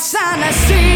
lihat sana see.